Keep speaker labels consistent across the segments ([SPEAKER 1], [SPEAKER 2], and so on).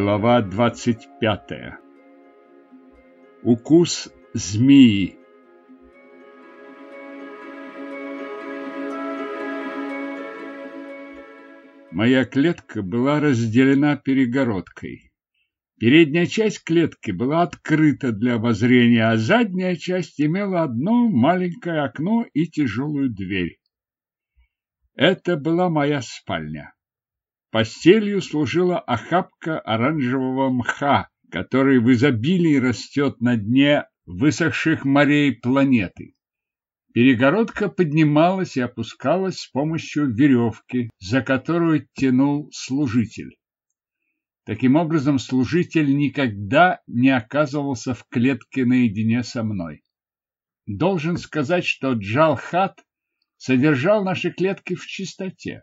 [SPEAKER 1] Глава 25. Укус змеи. Моя клетка была разделена перегородкой. Передняя часть клетки была открыта для обозрения, а задняя часть имела одно маленькое окно и тяжелую дверь. Это была моя спальня. Постелью служила охапка оранжевого мха, который в изобилии растет на дне высохших морей планеты. Перегородка поднималась и опускалась с помощью веревки, за которую тянул служитель. Таким образом, служитель никогда не оказывался в клетке наедине со мной. Должен сказать, что Джалхат содержал наши клетки в чистоте.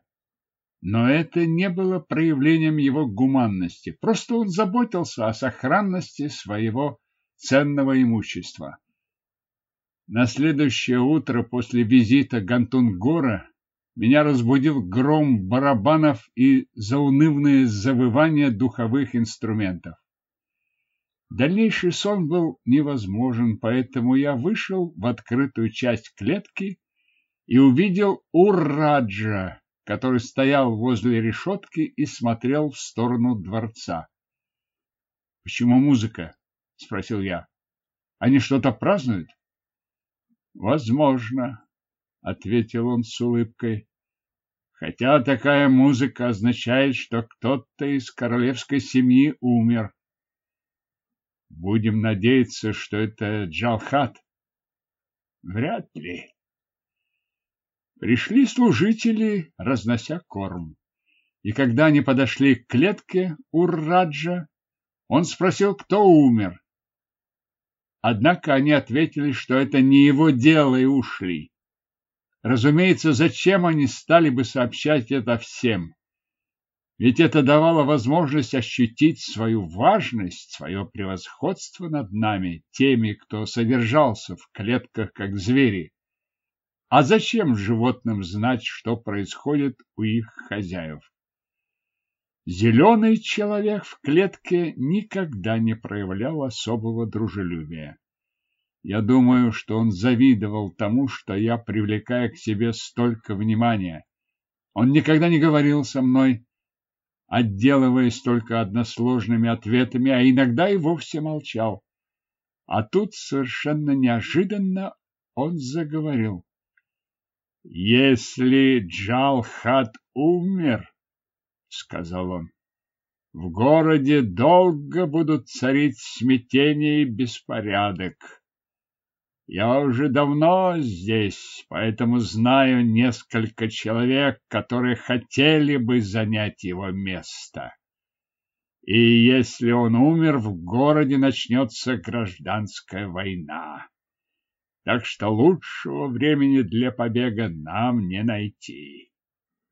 [SPEAKER 1] Но это не было проявлением его гуманности, просто он заботился о сохранности своего ценного имущества. На следующее утро после визита Гантунгора меня разбудил гром барабанов и заунывное завывание духовых инструментов. Дальнейший сон был невозможен, поэтому я вышел в открытую часть клетки и увидел Ураджа, который стоял возле решетки и смотрел в сторону дворца. — Почему музыка? — спросил я. — Они что-то празднуют? — Возможно, — ответил он с улыбкой. Хотя такая музыка означает, что кто-то из королевской семьи умер. Будем надеяться, что это Джалхат. Вряд ли. Пришли служители, разнося корм. И когда они подошли к клетке Урраджа, он спросил, кто умер. Однако они ответили, что это не его дело, и ушли. Разумеется, зачем они стали бы сообщать это всем? Ведь это давало возможность ощутить свою важность, свое превосходство над нами, теми, кто содержался в клетках как звери. А зачем животным знать, что происходит у их хозяев? Зеленый человек в клетке никогда не проявлял особого дружелюбия. Я думаю, что он завидовал тому, что я привлекаю к себе столько внимания. Он никогда не говорил со мной, отделываясь только односложными ответами, а иногда и вовсе молчал. А тут совершенно неожиданно он заговорил. Если Джалхат умер, сказал он, в городе долго будут царить смятение и беспорядок. Я уже давно здесь, поэтому знаю несколько человек, которые хотели бы занять его место. И если он умер, в городе начнется гражданская война так что лучшего времени для побега нам не найти.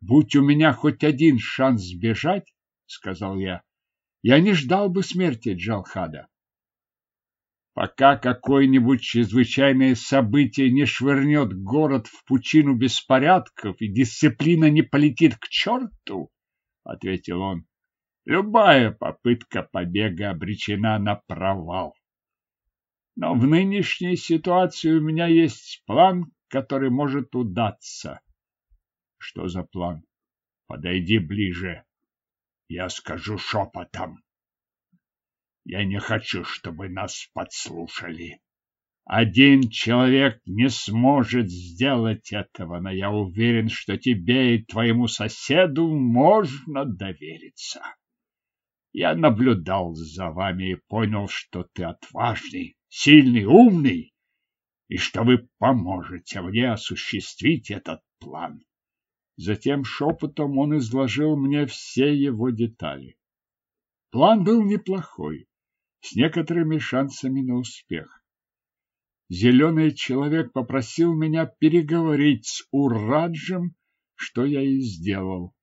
[SPEAKER 1] Будь у меня хоть один шанс сбежать, сказал я, я не ждал бы смерти Джалхада. Пока какое-нибудь чрезвычайное событие не швырнет город в пучину беспорядков и дисциплина не полетит к черту, ответил он, любая попытка побега обречена на провал. Но в нынешней ситуации у меня есть план, который может удаться. Что за план? Подойди ближе. Я скажу шепотом. Я не хочу, чтобы нас подслушали. Один человек не сможет сделать этого, но я уверен, что тебе и твоему соседу можно довериться. Я наблюдал за вами и понял, что ты отважный, сильный, умный, и что вы поможете мне осуществить этот план. Затем шепотом он изложил мне все его детали. План был неплохой, с некоторыми шансами на успех. Зеленый человек попросил меня переговорить с Ураджем, что я и сделал.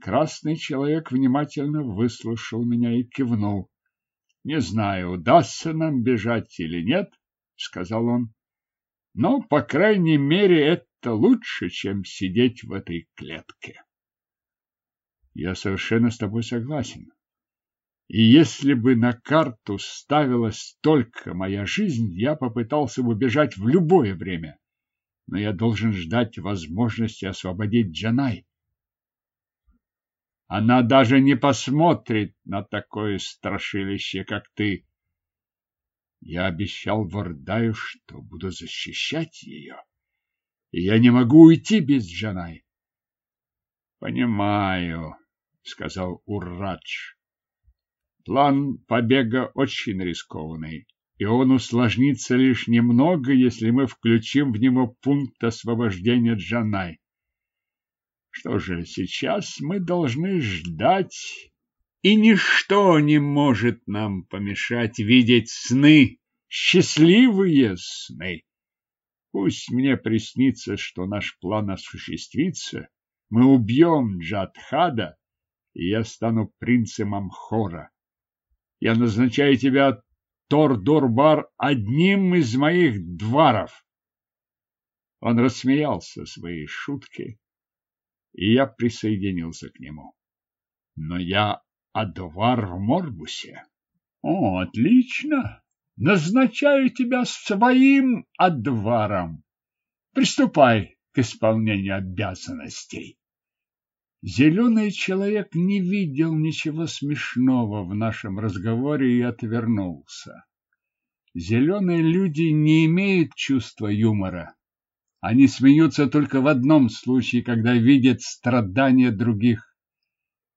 [SPEAKER 1] Красный человек внимательно выслушал меня и кивнул. Не знаю, удастся нам бежать или нет, сказал он. Но, по крайней мере, это лучше, чем сидеть в этой клетке. Я совершенно с тобой согласен. И если бы на карту ставилась только моя жизнь, я попытался бы бежать в любое время. Но я должен ждать возможности освободить Джанай. Она даже не посмотрит на такое страшилище, как ты. Я обещал Вардаю, что буду защищать ее, и я не могу уйти без Джанай. Понимаю, сказал Уррадж. План побега очень рискованный, и он усложнится лишь немного, если мы включим в него пункт освобождения Джанай. Что же, сейчас мы должны ждать, и ничто не может нам помешать видеть сны, счастливые сны. Пусть мне приснится, что наш план осуществится, мы убьем Джадхада, и я стану принцем Амхора. Я назначаю тебя, Тор-Дурбар, одним из моих дворов. Он рассмеялся своей шутке, и я присоединился к нему. Но я адвар в Морбусе. О, отлично! Назначаю тебя своим адваром. Приступай к исполнению обязанностей. Зеленый человек не видел ничего смешного в нашем разговоре и отвернулся. Зеленые люди не имеют чувства юмора. Они смеются только в одном случае, когда видят страдания других.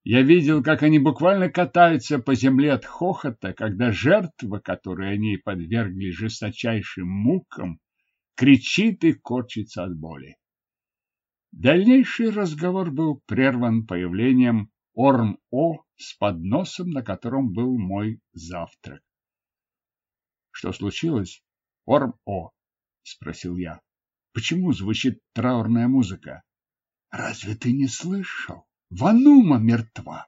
[SPEAKER 1] Я видел, как они буквально катаются по земле от хохота, когда жертва, которой они подвергли жесточайшим мукам, кричит и корчится от боли. Дальнейший разговор был прерван появлением Орм-О с подносом, на котором был мой завтрак. Что случилось? Орм-О, спросил я. Почему звучит траурная музыка? Разве ты не слышал? Ванума мертва.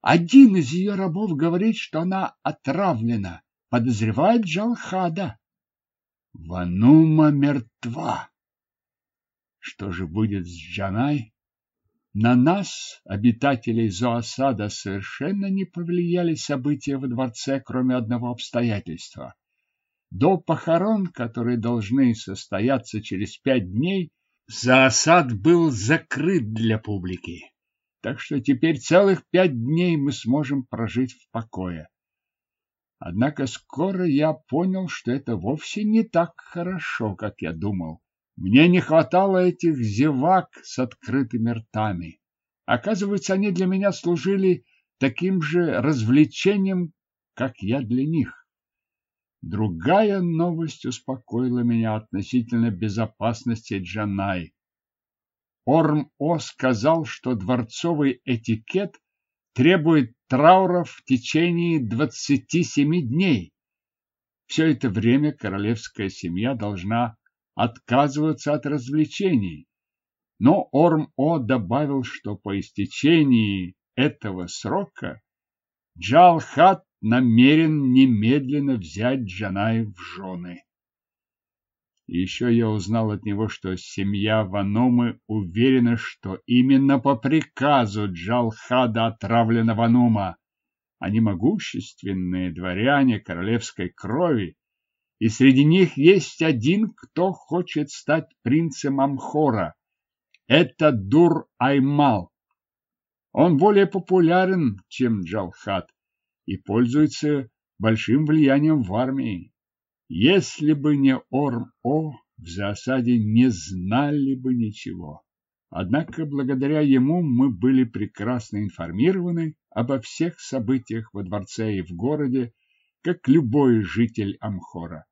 [SPEAKER 1] Один из ее рабов говорит, что она отравлена, подозревает Джалхада. Ванума мертва. Что же будет с Джанай? На нас, обитателей Зоосада, совершенно не повлияли события во дворце, кроме одного обстоятельства. До похорон, которые должны состояться через пять дней, Зоосад был закрыт для публики. Так что теперь целых пять дней мы сможем прожить в покое. Однако скоро я понял, что это вовсе не так хорошо, как я думал. Мне не хватало этих зевак с открытыми ртами. Оказывается, они для меня служили таким же развлечением, как я для них. Другая новость успокоила меня относительно безопасности Джанай. Орм-О сказал, что дворцовый этикет требует траура в течение 27 дней. Все это время королевская семья должна отказываться от развлечений. Но Орм-О добавил, что по истечении этого срока Джалхат намерен немедленно взять Джанай в жены. Еще я узнал от него, что семья Ванумы уверена, что именно по приказу Джалхада отравлена Ванума. Они могущественные дворяне королевской крови, и среди них есть один, кто хочет стать принцем Амхора. Это Дур-Аймал. Он более популярен, чем Джалхат, и пользуется большим влиянием в армии. Если бы не Орм-О, в засаде не знали бы ничего. Однако благодаря ему мы были прекрасно информированы обо всех событиях во дворце и в городе, как любой житель Амхора.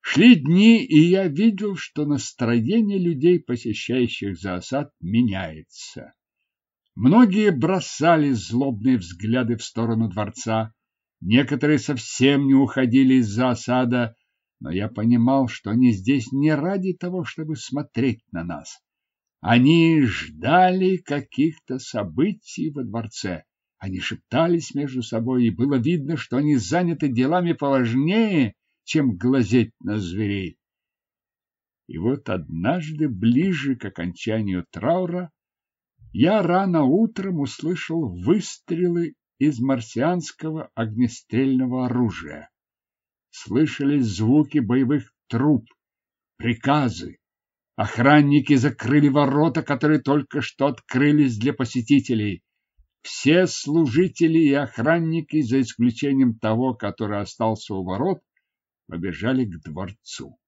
[SPEAKER 1] Шли дни, и я видел, что настроение людей, посещающих зоосад, меняется. Многие бросали злобные взгляды в сторону дворца, некоторые совсем не уходили из зоосада, но я понимал, что они здесь не ради того, чтобы смотреть на нас. Они ждали каких-то событий во дворце. Они шептались между собой, и было видно, что они заняты делами поважнее, чем глазеть на зверей. И вот однажды, ближе к окончанию траура, я рано утром услышал выстрелы из марсианского огнестрельного оружия. Слышались звуки боевых труб, приказы. Охранники закрыли ворота, которые только что открылись для посетителей. Все служители и охранники, за исключением того, который остался у ворот, побежали к дворцу.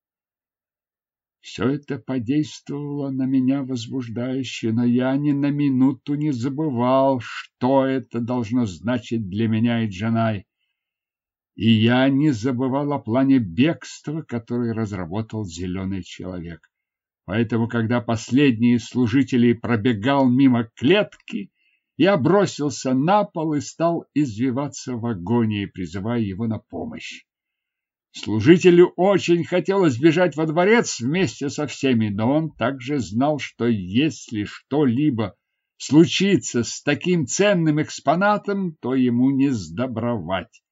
[SPEAKER 1] Все это подействовало на меня возбуждающе, но я ни на минуту не забывал, что это должно значить для меня и Джанай. И я не забывал о плане бегства, который разработал зеленый человек. Поэтому, когда последний из служителей пробегал мимо клетки, я бросился на пол и стал извиваться в агонии, призывая его на помощь. Служителю очень хотелось бежать во дворец вместе со всеми, но он также знал, что если что-либо случится с таким ценным экспонатом, то ему не сдобровать.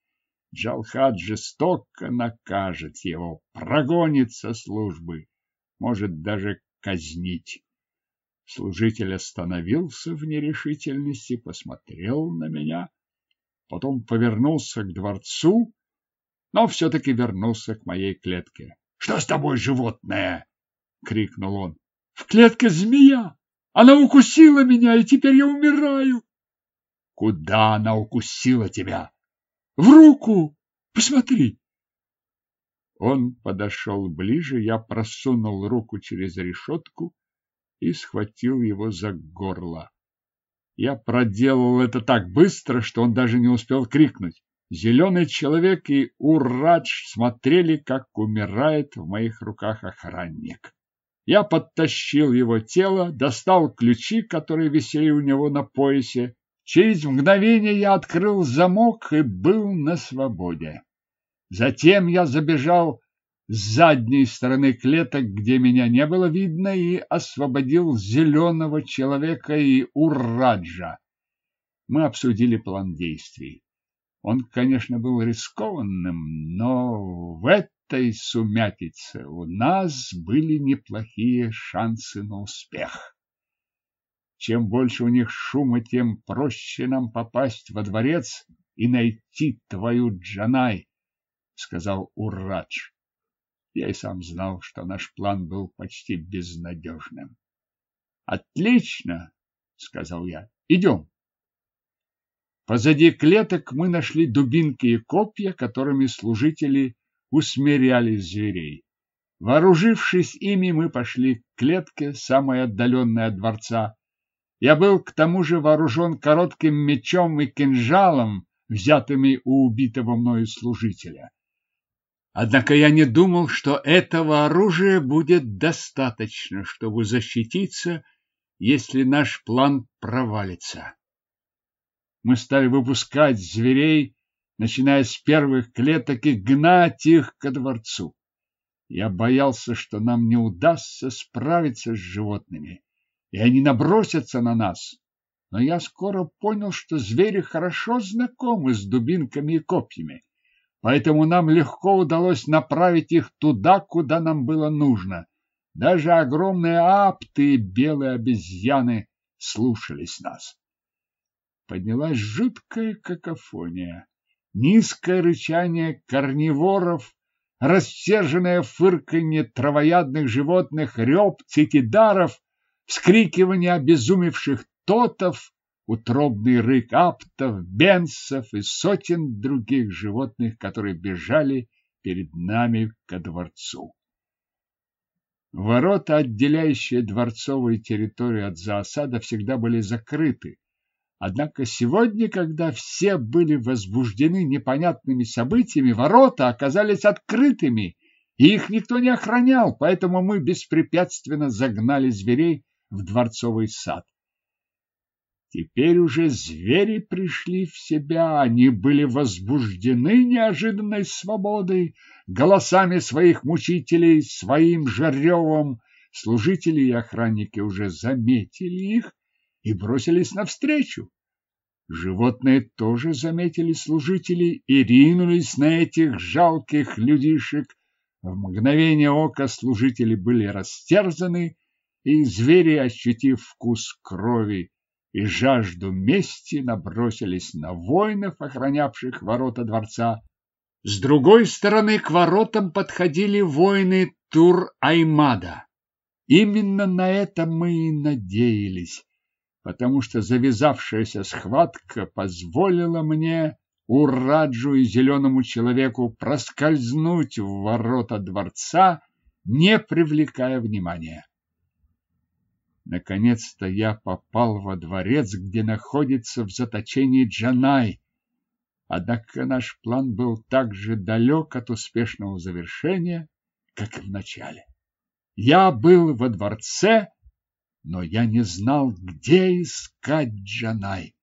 [SPEAKER 1] Джалхад жестоко накажет его, прогонит со службы, может даже казнить. Служитель остановился в нерешительности, посмотрел на меня, потом повернулся к дворцу но все-таки вернулся к моей клетке. — Что с тобой, животное? — крикнул он. — В клетке змея! Она укусила меня, и теперь я умираю. — Куда она укусила тебя? — В руку! Посмотри! Он подошел ближе, я просунул руку через решетку и схватил его за горло. Я проделал это так быстро, что он даже не успел крикнуть. Зеленый человек и Урадж смотрели, как умирает в моих руках охранник. Я подтащил его тело, достал ключи, которые висели у него на поясе. Через мгновение я открыл замок и был на свободе. Затем я забежал с задней стороны клеток, где меня не было видно, и освободил зеленого человека и Ураджа. Мы обсудили план действий. Он, конечно, был рискованным, но в этой сумятице у нас были неплохие шансы на успех. Чем больше у них шума, тем проще нам попасть во дворец и найти твою Джанай, — сказал Урадж. Я и сам знал, что наш план был почти безнадежным. — Отлично, — сказал я. — Идем. Позади клеток мы нашли дубинки и копья, которыми служители усмиряли зверей. Вооружившись ими, мы пошли к клетке, самой отдаленной от дворца. Я был к тому же вооружен коротким мечом и кинжалом, взятыми у убитого мною служителя. Однако я не думал, что этого оружия будет достаточно, чтобы защититься, если наш план провалится мы стали выпускать зверей, начиная с первых клеток и гнать их ко дворцу. Я боялся, что нам не удастся справиться с животными, и они набросятся на нас. Но я скоро понял, что звери хорошо знакомы с дубинками и копьями, поэтому нам легко удалось направить их туда, куда нам было нужно. Даже огромные апты и белые обезьяны слушались нас поднялась жуткая какофония. Низкое рычание корневоров, рассерженное фырканье травоядных животных, рев цитидаров, вскрикивание обезумевших тотов, утробный рык аптов, бенсов и сотен других животных, которые бежали перед нами ко дворцу. Ворота, отделяющие дворцовую территорию от заосада, всегда были закрыты, Однако сегодня, когда все были возбуждены непонятными событиями, ворота оказались открытыми, и их никто не охранял, поэтому мы беспрепятственно загнали зверей в дворцовый сад. Теперь уже звери пришли в себя, они были возбуждены неожиданной свободой, голосами своих мучителей, своим жаревом. Служители и охранники уже заметили их и бросились навстречу. Животные тоже заметили служителей и ринулись на этих жалких людишек. В мгновение ока служители были растерзаны, и звери, ощутив вкус крови и жажду мести набросились на воинов, охранявших ворота дворца. С другой стороны к воротам подходили воины Тур-Аймада. Именно на это мы и надеялись, потому что завязавшаяся схватка позволила мне Ураджу и зеленому человеку проскользнуть в ворота дворца, не привлекая внимания. Наконец-то я попал во дворец, где находится в заточении Джанай. Однако наш план был так же далек от успешного завершения, как и в начале. Я был во дворце, но я не знал, где искать Джанай.